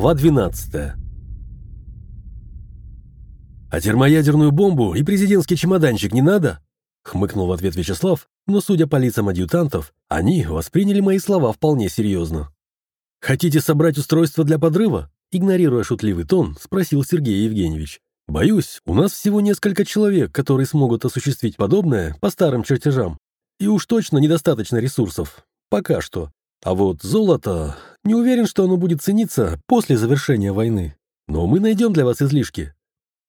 Глава 12 «А термоядерную бомбу и президентский чемоданчик не надо?» — хмыкнул в ответ Вячеслав, но, судя по лицам адъютантов, они восприняли мои слова вполне серьезно. «Хотите собрать устройство для подрыва?» Игнорируя шутливый тон, спросил Сергей Евгеньевич. «Боюсь, у нас всего несколько человек, которые смогут осуществить подобное по старым чертежам. И уж точно недостаточно ресурсов. Пока что. А вот золото... Не уверен, что оно будет цениться после завершения войны. Но мы найдем для вас излишки.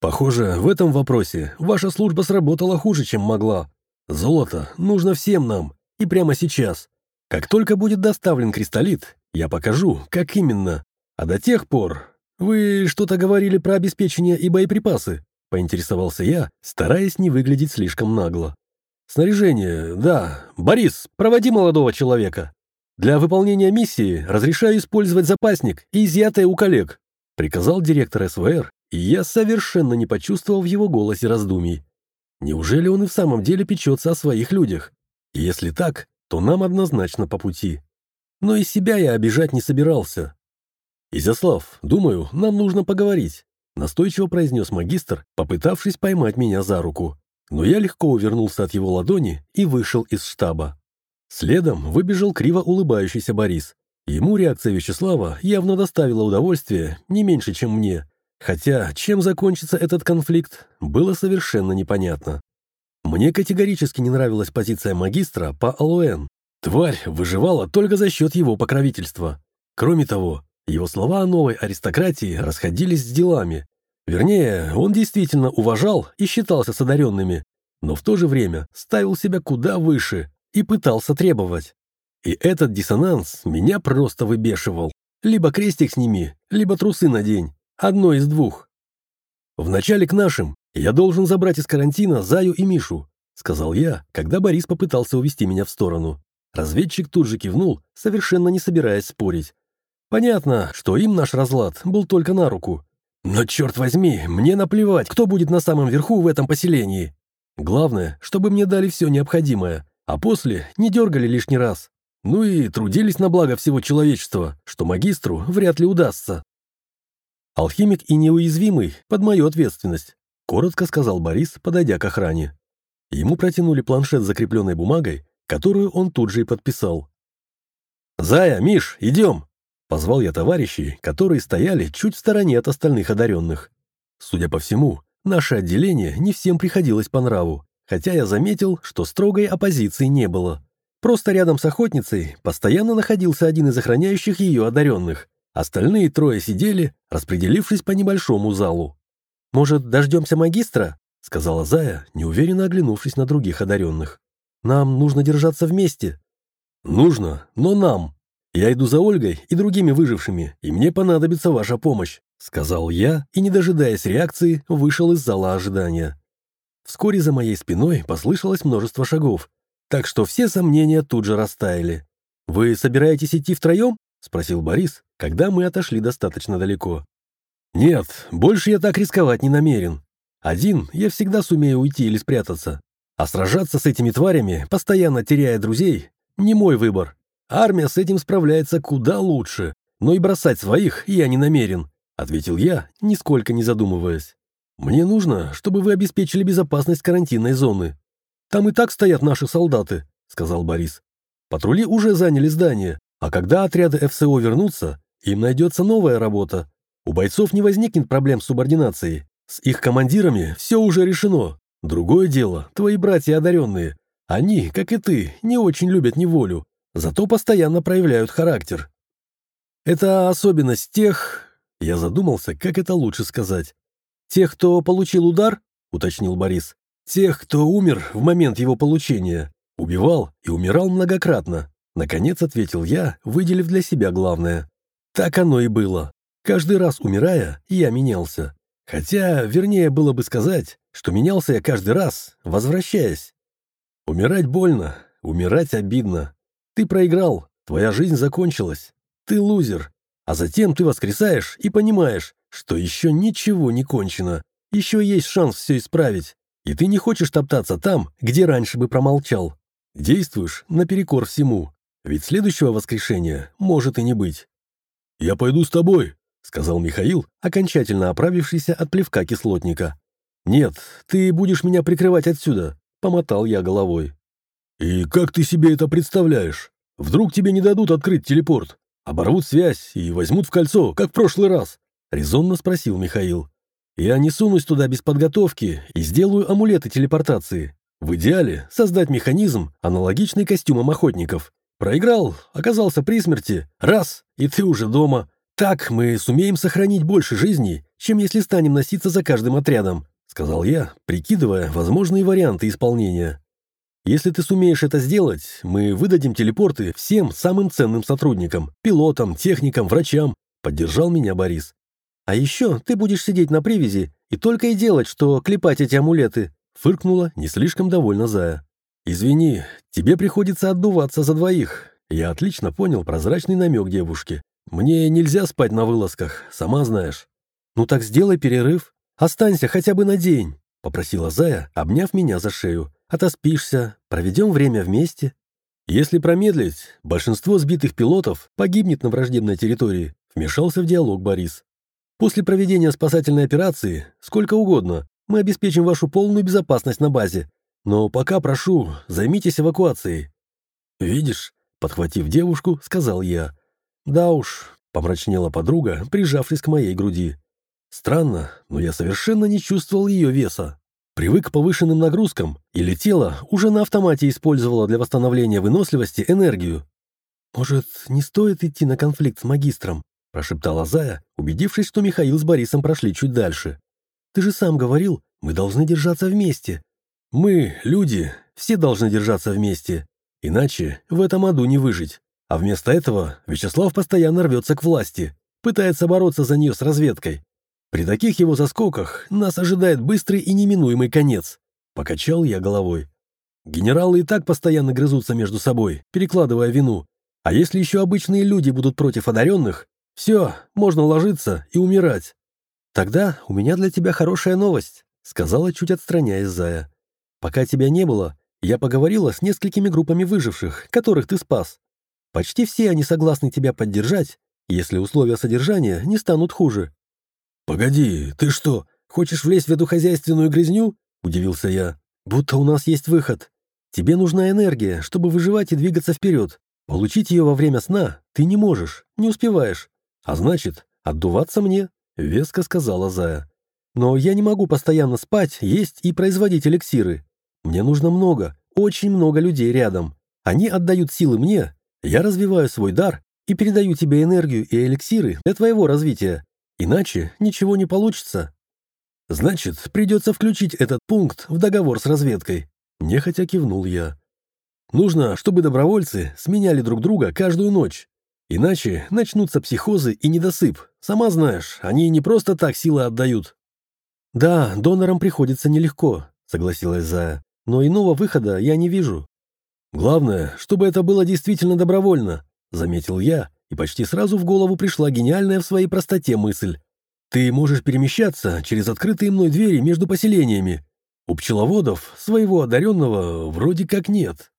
Похоже, в этом вопросе ваша служба сработала хуже, чем могла. Золото нужно всем нам. И прямо сейчас. Как только будет доставлен кристаллит, я покажу, как именно. А до тех пор... Вы что-то говорили про обеспечение и боеприпасы? Поинтересовался я, стараясь не выглядеть слишком нагло. Снаряжение, да. Борис, проводи молодого человека. Для выполнения миссии разрешаю использовать запасник и изъятое у коллег, приказал директор СВР, и я совершенно не почувствовал в его голосе раздумий. Неужели он и в самом деле печется о своих людях? если так, то нам однозначно по пути. Но и себя я обижать не собирался. «Изяслав, думаю, нам нужно поговорить», — настойчиво произнес магистр, попытавшись поймать меня за руку. Но я легко увернулся от его ладони и вышел из штаба. Следом выбежал криво улыбающийся Борис. Ему реакция Вячеслава явно доставила удовольствие не меньше, чем мне. Хотя, чем закончится этот конфликт, было совершенно непонятно. Мне категорически не нравилась позиция магистра по Алуэн. Тварь выживала только за счет его покровительства. Кроме того, его слова о новой аристократии расходились с делами. Вернее, он действительно уважал и считался с одаренными, но в то же время ставил себя куда выше и пытался требовать. И этот диссонанс меня просто выбешивал. Либо крестик сними, либо трусы надень. Одно из двух. «Вначале к нашим. Я должен забрать из карантина Заю и Мишу», сказал я, когда Борис попытался увести меня в сторону. Разведчик тут же кивнул, совершенно не собираясь спорить. Понятно, что им наш разлад был только на руку. Но, черт возьми, мне наплевать, кто будет на самом верху в этом поселении. Главное, чтобы мне дали все необходимое, а после не дергали лишний раз. Ну и трудились на благо всего человечества, что магистру вряд ли удастся. «Алхимик и неуязвимый под мою ответственность», — коротко сказал Борис, подойдя к охране. Ему протянули планшет с закрепленной бумагой, которую он тут же и подписал. «Зая, Миш, идем!» — позвал я товарищей, которые стояли чуть в стороне от остальных одаренных. Судя по всему, наше отделение не всем приходилось по нраву, хотя я заметил, что строгой оппозиции не было. Просто рядом с охотницей постоянно находился один из охраняющих ее одаренных. Остальные трое сидели, распределившись по небольшому залу. «Может, дождемся магистра?» — сказала Зая, неуверенно оглянувшись на других одаренных. «Нам нужно держаться вместе». «Нужно, но нам. Я иду за Ольгой и другими выжившими, и мне понадобится ваша помощь», — сказал я и, не дожидаясь реакции, вышел из зала ожидания. Вскоре за моей спиной послышалось множество шагов, так что все сомнения тут же растаяли. «Вы собираетесь идти втроем?» — спросил Борис, когда мы отошли достаточно далеко. «Нет, больше я так рисковать не намерен. Один я всегда сумею уйти или спрятаться. А сражаться с этими тварями, постоянно теряя друзей, не мой выбор. Армия с этим справляется куда лучше, но и бросать своих я не намерен», — ответил я, нисколько не задумываясь. «Мне нужно, чтобы вы обеспечили безопасность карантинной зоны. Там и так стоят наши солдаты», — сказал Борис. «Патрули уже заняли здание, а когда отряды ФСО вернутся, им найдется новая работа. У бойцов не возникнет проблем с субординацией. С их командирами все уже решено. Другое дело, твои братья одаренные. Они, как и ты, не очень любят неволю, зато постоянно проявляют характер. Это особенность тех... Я задумался, как это лучше сказать. «Тех, кто получил удар?» — уточнил Борис. «Тех, кто умер в момент его получения. Убивал и умирал многократно. Наконец ответил я, выделив для себя главное. Так оно и было. Каждый раз умирая, я менялся. Хотя, вернее было бы сказать, что менялся я каждый раз, возвращаясь. Умирать больно, умирать обидно. Ты проиграл, твоя жизнь закончилась. Ты лузер. А затем ты воскресаешь и понимаешь, что еще ничего не кончено. Еще есть шанс все исправить. И ты не хочешь топтаться там, где раньше бы промолчал. Действуешь наперекор всему. Ведь следующего воскрешения может и не быть. «Я пойду с тобой», — сказал Михаил, окончательно оправившийся от плевка кислотника. «Нет, ты будешь меня прикрывать отсюда», — помотал я головой. «И как ты себе это представляешь? Вдруг тебе не дадут открыть телепорт? Оборвут связь и возьмут в кольцо, как в прошлый раз?» — резонно спросил Михаил. «Я не сунусь туда без подготовки и сделаю амулеты телепортации. В идеале создать механизм, аналогичный костюмам охотников. Проиграл, оказался при смерти, раз, и ты уже дома. Так мы сумеем сохранить больше жизней, чем если станем носиться за каждым отрядом», — сказал я, прикидывая возможные варианты исполнения. «Если ты сумеешь это сделать, мы выдадим телепорты всем самым ценным сотрудникам, пилотам, техникам, врачам», — поддержал меня Борис. «А еще ты будешь сидеть на привязи и только и делать, что клепать эти амулеты», — фыркнула не слишком довольна Зая. «Извини, тебе приходится отдуваться за двоих». Я отлично понял прозрачный намек девушки. «Мне нельзя спать на вылазках, сама знаешь». «Ну так сделай перерыв. Останься хотя бы на день», — попросила Зая, обняв меня за шею. «Отоспишься, проведем время вместе». «Если промедлить, большинство сбитых пилотов погибнет на враждебной территории», — вмешался в диалог Борис. «После проведения спасательной операции, сколько угодно, мы обеспечим вашу полную безопасность на базе. Но пока прошу, займитесь эвакуацией». «Видишь», — подхватив девушку, сказал я. «Да уж», — помрачнела подруга, прижавшись к моей груди. Странно, но я совершенно не чувствовал ее веса. Привык к повышенным нагрузкам, или тело уже на автомате использовало для восстановления выносливости энергию. «Может, не стоит идти на конфликт с магистром?» – прошептала Зая, убедившись, что Михаил с Борисом прошли чуть дальше. «Ты же сам говорил, мы должны держаться вместе». «Мы, люди, все должны держаться вместе. Иначе в этом аду не выжить. А вместо этого Вячеслав постоянно рвется к власти, пытается бороться за нее с разведкой. При таких его заскоках нас ожидает быстрый и неминуемый конец. Покачал я головой. Генералы и так постоянно грызутся между собой, перекладывая вину. А если еще обычные люди будут против одаренных, все, можно ложиться и умирать. Тогда у меня для тебя хорошая новость, сказала, чуть отстраняясь Зая. Пока тебя не было, я поговорила с несколькими группами выживших, которых ты спас. Почти все они согласны тебя поддержать, если условия содержания не станут хуже. «Погоди, ты что, хочешь влезть в эту хозяйственную грязню?» – удивился я. «Будто у нас есть выход. Тебе нужна энергия, чтобы выживать и двигаться вперед. Получить ее во время сна ты не можешь, не успеваешь. А значит, отдуваться мне», – веско сказала Зая. «Но я не могу постоянно спать, есть и производить эликсиры. Мне нужно много, очень много людей рядом. Они отдают силы мне, я развиваю свой дар и передаю тебе энергию и эликсиры для твоего развития. Иначе ничего не получится. Значит, придется включить этот пункт в договор с разведкой. Нехотя кивнул я. Нужно, чтобы добровольцы сменяли друг друга каждую ночь. Иначе начнутся психозы и недосып. Сама знаешь, они не просто так силы отдают. Да, донорам приходится нелегко, согласилась Зая. Но иного выхода я не вижу. Главное, чтобы это было действительно добровольно, заметил я и почти сразу в голову пришла гениальная в своей простоте мысль. Ты можешь перемещаться через открытые мной двери между поселениями. У пчеловодов своего одаренного вроде как нет.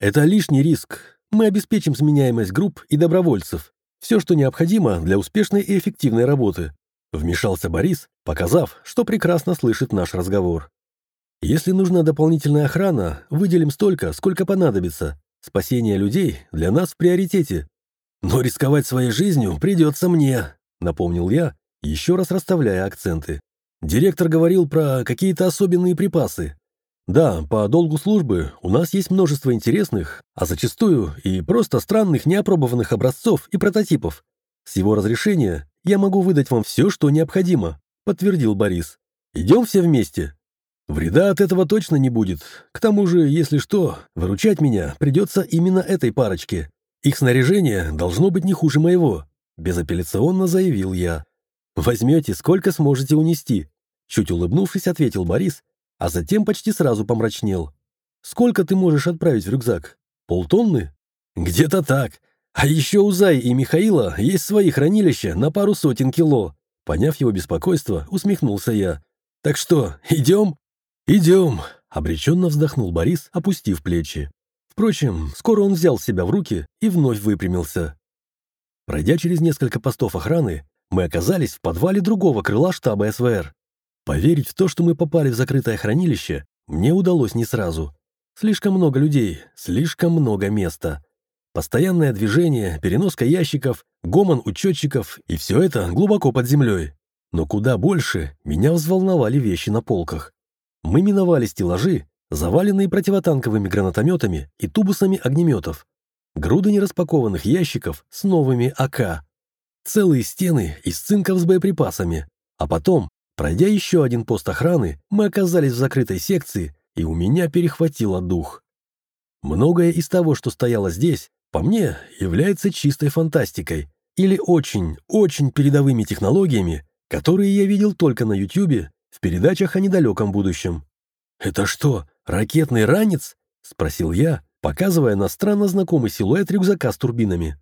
Это лишний риск. Мы обеспечим сменяемость групп и добровольцев. Все, что необходимо для успешной и эффективной работы. Вмешался Борис, показав, что прекрасно слышит наш разговор. Если нужна дополнительная охрана, выделим столько, сколько понадобится. Спасение людей для нас в приоритете. «Но рисковать своей жизнью придется мне», — напомнил я, еще раз расставляя акценты. Директор говорил про какие-то особенные припасы. Да, по долгу службы у нас есть множество интересных, а зачастую и просто странных неопробованных образцов и прототипов. С его разрешения я могу выдать вам все, что необходимо, подтвердил Борис. Идем все вместе. Вреда от этого точно не будет. К тому же, если что, выручать меня придется именно этой парочке. Их снаряжение должно быть не хуже моего», — безапелляционно заявил я. «Возьмете, сколько сможете унести», — чуть улыбнувшись, ответил Борис, а затем почти сразу помрачнел. «Сколько ты можешь отправить в рюкзак? Полтонны?» «Где-то так. А еще у Зай и Михаила есть свои хранилища на пару сотен кило». Поняв его беспокойство, усмехнулся я. «Так что, идем?» «Идем», — обреченно вздохнул Борис, опустив плечи. Впрочем, скоро он взял себя в руки и вновь выпрямился. Пройдя через несколько постов охраны, мы оказались в подвале другого крыла штаба СВР. Поверить в то, что мы попали в закрытое хранилище, мне удалось не сразу. Слишком много людей, слишком много места. Постоянное движение, переноска ящиков, гомон учетчиков и все это глубоко под землей. Но куда больше меня взволновали вещи на полках. Мы миновали стеллажи, заваленные противотанковыми гранатометами и тубусами огнеметов. Груды нераспакованных ящиков с новыми АК. Целые стены из цинков с боеприпасами. А потом, пройдя еще один пост охраны, мы оказались в закрытой секции, и у меня перехватило дух. Многое из того, что стояло здесь, по мне, является чистой фантастикой или очень, очень передовыми технологиями, которые я видел только на Ютьюбе в передачах о недалеком будущем. «Это что, ракетный ранец?» — спросил я, показывая на странно знакомый силуэт рюкзака с турбинами.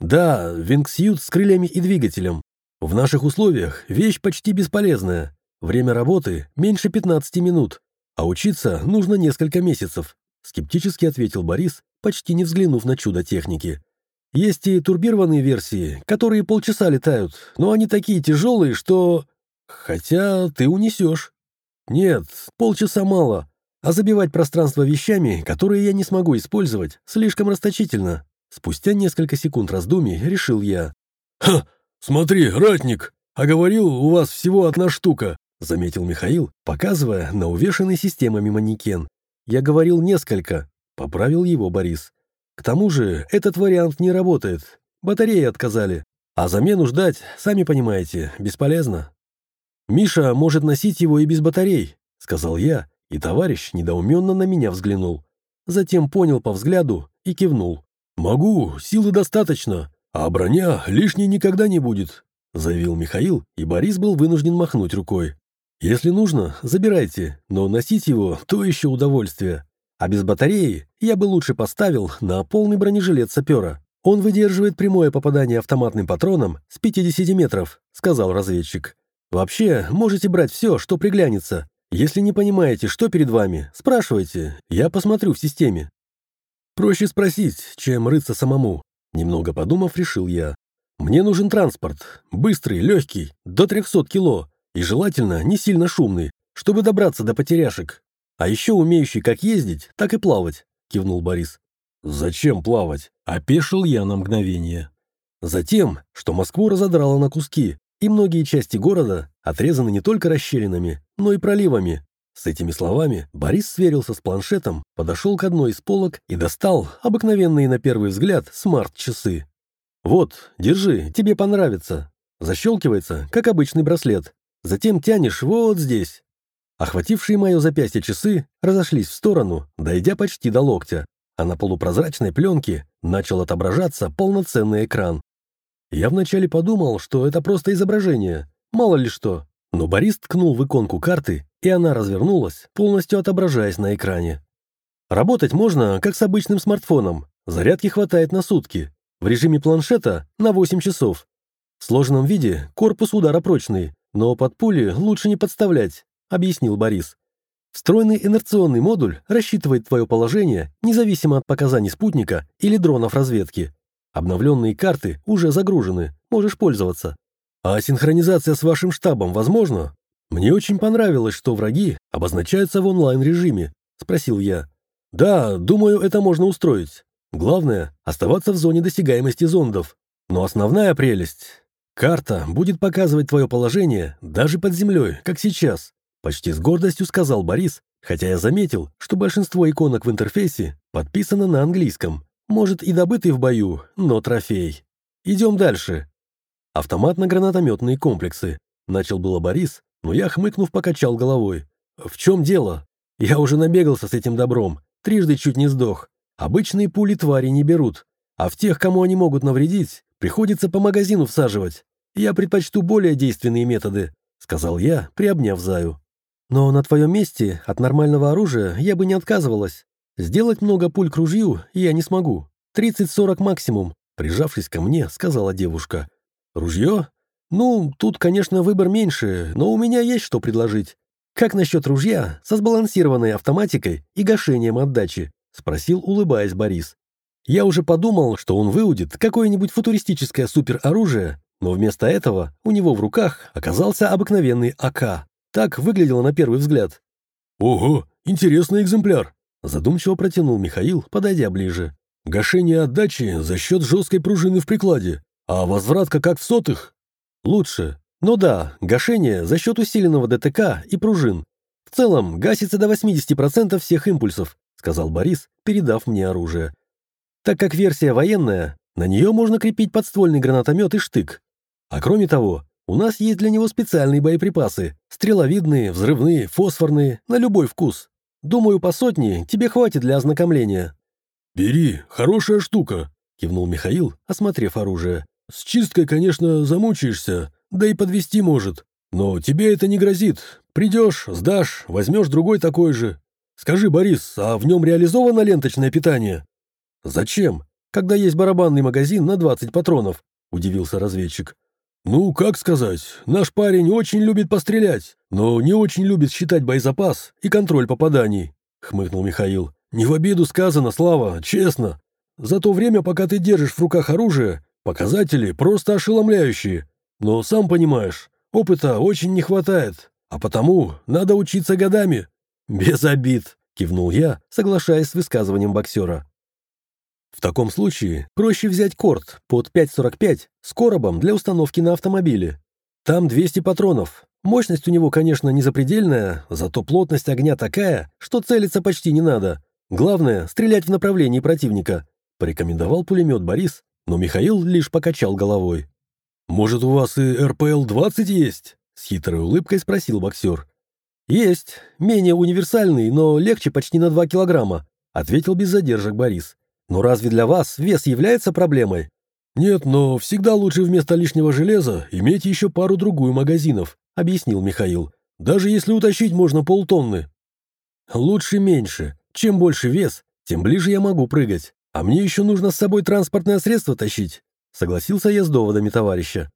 «Да, вингсьют с крыльями и двигателем. В наших условиях вещь почти бесполезная. Время работы меньше 15 минут, а учиться нужно несколько месяцев», — скептически ответил Борис, почти не взглянув на чудо техники. «Есть и турбированные версии, которые полчаса летают, но они такие тяжелые, что... Хотя ты унесешь». «Нет, полчаса мало, а забивать пространство вещами, которые я не смогу использовать, слишком расточительно». Спустя несколько секунд раздумий решил я. «Ха, смотри, ратник, а говорил, у вас всего одна штука», заметил Михаил, показывая на увешанный системами манекен. «Я говорил несколько», — поправил его Борис. «К тому же этот вариант не работает. Батареи отказали. А замену ждать, сами понимаете, бесполезно». «Миша может носить его и без батарей», — сказал я, и товарищ недоуменно на меня взглянул. Затем понял по взгляду и кивнул. «Могу, силы достаточно, а броня лишней никогда не будет», — заявил Михаил, и Борис был вынужден махнуть рукой. «Если нужно, забирайте, но носить его — то еще удовольствие. А без батареи я бы лучше поставил на полный бронежилет сапера. Он выдерживает прямое попадание автоматным патроном с 50 метров», — сказал разведчик. «Вообще, можете брать все, что приглянется, если не понимаете, что перед вами, спрашивайте, я посмотрю в системе. Проще спросить, чем рыться самому. Немного подумав, решил я. Мне нужен транспорт, быстрый, легкий, до 300 кило, и желательно не сильно шумный, чтобы добраться до потеряшек. А еще умеющий как ездить, так и плавать, кивнул Борис. Зачем плавать? Опешил я на мгновение. Затем, что Москву разодрало на куски, и многие части города отрезаны не только расщелинами, но и проливами. С этими словами Борис сверился с планшетом, подошел к одной из полок и достал обыкновенные на первый взгляд смарт-часы. «Вот, держи, тебе понравится». Защелкивается, как обычный браслет. Затем тянешь вот здесь. Охватившие мое запястье часы разошлись в сторону, дойдя почти до локтя, а на полупрозрачной пленке начал отображаться полноценный экран. Я вначале подумал, что это просто изображение, мало ли что. Но Борис ткнул в иконку карты, и она развернулась, полностью отображаясь на экране. Работать можно, как с обычным смартфоном. Зарядки хватает на сутки. В режиме планшета — на 8 часов. В сложном виде корпус удара прочный, но под пули лучше не подставлять, объяснил Борис. Встроенный инерционный модуль рассчитывает твое положение независимо от показаний спутника или дронов разведки. Обновленные карты уже загружены, можешь пользоваться. А синхронизация с вашим штабом возможна? Мне очень понравилось, что враги обозначаются в онлайн-режиме, спросил я. Да, думаю, это можно устроить. Главное — оставаться в зоне досягаемости зондов. Но основная прелесть — карта будет показывать твое положение даже под землей, как сейчас, почти с гордостью сказал Борис, хотя я заметил, что большинство иконок в интерфейсе подписано на английском, может, и добытый в бою, но трофей. Идем дальше. Автоматно-гранатометные комплексы. Начал было Борис, но я, хмыкнув, покачал головой. В чем дело? Я уже набегался с этим добром. Трижды чуть не сдох. Обычные пули твари не берут. А в тех, кому они могут навредить, приходится по магазину всаживать. Я предпочту более действенные методы, сказал я, приобняв Заю. Но на твоем месте от нормального оружия я бы не отказывалась. Сделать много пуль к ружью я не смогу. 30-40 максимум, прижавшись ко мне, сказала девушка. Ружье? Ну, тут, конечно, выбор меньше, но у меня есть что предложить. Как насчет ружья со сбалансированной автоматикой и гашением отдачи? Спросил, улыбаясь Борис. Я уже подумал, что он выудит какое-нибудь футуристическое супероружие, но вместо этого у него в руках оказался обыкновенный АК. Так выглядело на первый взгляд. «Ого, интересный экземпляр!» Задумчиво протянул Михаил, подойдя ближе. «Гашение отдачи за счет жесткой пружины в прикладе, а возвратка как в сотых?» «Лучше. Ну да, гашение за счет усиленного ДТК и пружин. В целом гасится до 80% всех импульсов», сказал Борис, передав мне оружие. «Так как версия военная, на нее можно крепить подствольный гранатомет и штык. А кроме того, у нас есть для него специальные боеприпасы. Стреловидные, взрывные, фосфорные, на любой вкус. Думаю, по сотне тебе хватит для ознакомления». «Бери, хорошая штука», — кивнул Михаил, осмотрев оружие. «С чисткой, конечно, замучаешься, да и подвести может. Но тебе это не грозит. Придешь, сдашь, возьмешь другой такой же. Скажи, Борис, а в нем реализовано ленточное питание?» «Зачем? Когда есть барабанный магазин на 20 патронов», — удивился разведчик. «Ну, как сказать, наш парень очень любит пострелять, но не очень любит считать боезапас и контроль попаданий», — хмыкнул Михаил. «Не в обиду сказано, Слава, честно. За то время, пока ты держишь в руках оружие, показатели просто ошеломляющие. Но, сам понимаешь, опыта очень не хватает, а потому надо учиться годами». «Без обид», — кивнул я, соглашаясь с высказыванием боксера. В таком случае проще взять корт под 5.45 с коробом для установки на автомобиле. Там 200 патронов. Мощность у него, конечно, не запредельная, зато плотность огня такая, что целиться почти не надо. Главное — стрелять в направлении противника. Порекомендовал пулемет Борис, но Михаил лишь покачал головой. «Может, у вас и РПЛ-20 есть?» — с хитрой улыбкой спросил боксер. «Есть. Менее универсальный, но легче почти на 2 килограмма», — ответил без задержек Борис. Но разве для вас вес является проблемой? Нет, но всегда лучше вместо лишнего железа иметь еще пару-другую магазинов, объяснил Михаил. Даже если утащить можно полтонны. Лучше меньше. Чем больше вес, тем ближе я могу прыгать. А мне еще нужно с собой транспортное средство тащить. Согласился я с доводами товарища.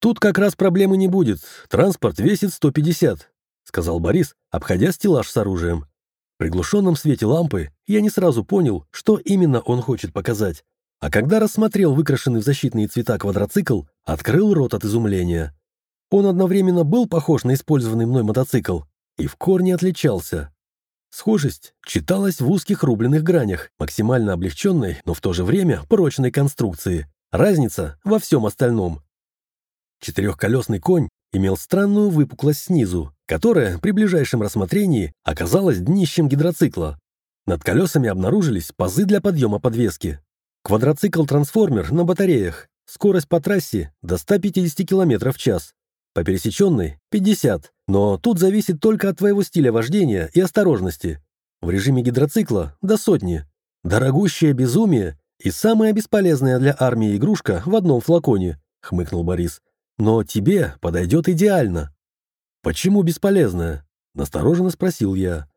Тут как раз проблемы не будет. Транспорт весит 150, сказал Борис, обходя стеллаж с оружием. В приглушенном свете лампы я не сразу понял, что именно он хочет показать. А когда рассмотрел выкрашенный в защитные цвета квадроцикл, открыл рот от изумления. Он одновременно был похож на использованный мной мотоцикл и в корне отличался. Схожесть читалась в узких рубленых гранях, максимально облегченной, но в то же время прочной конструкции. Разница во всем остальном. Четырехколесный конь имел странную выпуклость снизу, которая при ближайшем рассмотрении оказалась днищем гидроцикла. Над колесами обнаружились пазы для подъема подвески. Квадроцикл-трансформер на батареях. Скорость по трассе до 150 км в час. По пересеченной – 50, но тут зависит только от твоего стиля вождения и осторожности. В режиме гидроцикла – до сотни. Дорогущее безумие и самая бесполезная для армии игрушка в одном флаконе, хмыкнул Борис. Но тебе подойдет идеально. «Почему бесполезная?» – настороженно спросил я.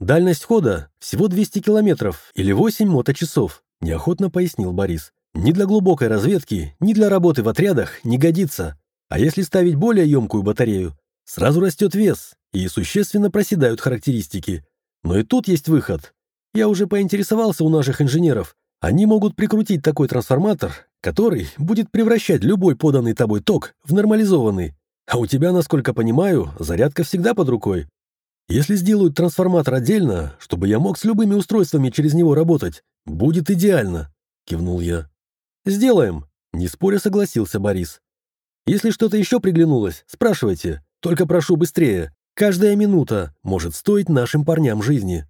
«Дальность хода всего 200 километров или 8 моточасов», – неохотно пояснил Борис. «Ни для глубокой разведки, ни для работы в отрядах не годится. А если ставить более емкую батарею, сразу растет вес и существенно проседают характеристики. Но и тут есть выход. Я уже поинтересовался у наших инженеров. Они могут прикрутить такой трансформатор, который будет превращать любой поданный тобой ток в нормализованный. А у тебя, насколько понимаю, зарядка всегда под рукой. Если сделают трансформатор отдельно, чтобы я мог с любыми устройствами через него работать, будет идеально», — кивнул я. «Сделаем», — не споря согласился Борис. «Если что-то еще приглянулось, спрашивайте, только прошу быстрее. Каждая минута может стоить нашим парням жизни».